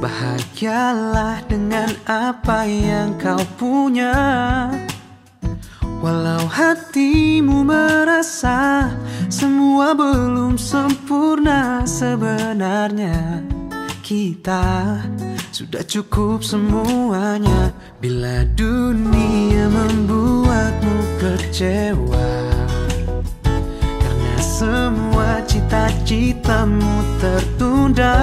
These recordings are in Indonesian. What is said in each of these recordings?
Bahagialah dengan apa yang kau punya. Walau hatimu merasa semua belum sempurna sebenarnya Kita sudah cukup semuanya. Bila dunia membuatmu kecewa Karena semua cita-citamu tertunda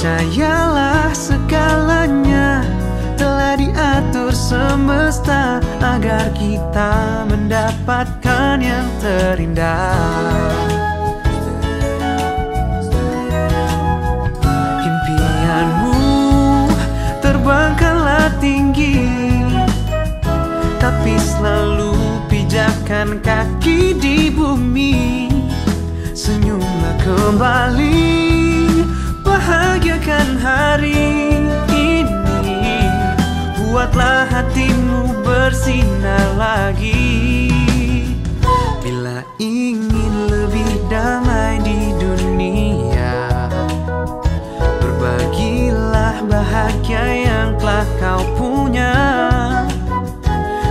Percayalah segalanya telah diatur semesta agar kita mendapatkan yang terindah. Impianmu terbangkanlah tinggi, tapi selalu pijakan kaki di bumi. Bersinar lagi. Bila ingin lebih damai di dunia Berbagilah bahagia yang telah kau punya.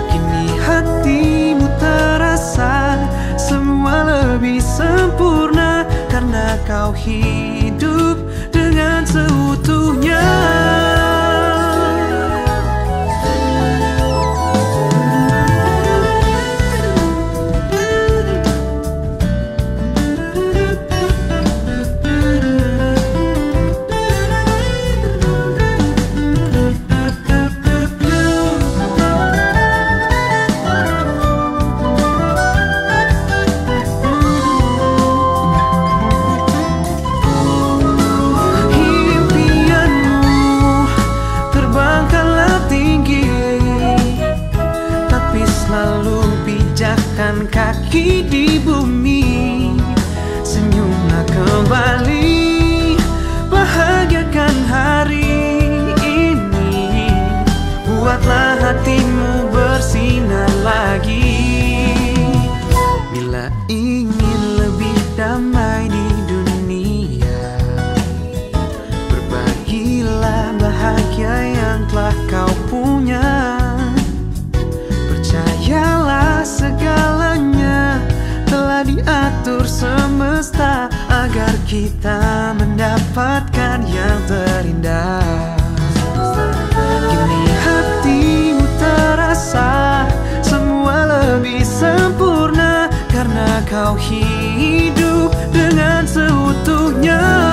Kini hatimu terasa semua lebih sempurna Karena kau hidup kaki di bumi. Senyumlah kembali Bahagiakan hari ini. Buatlah hatimu kita mendapatkan yang terindah. Kini hatimu terasa semua lebih sempurna Karena kau hidup dengan seutuhnya.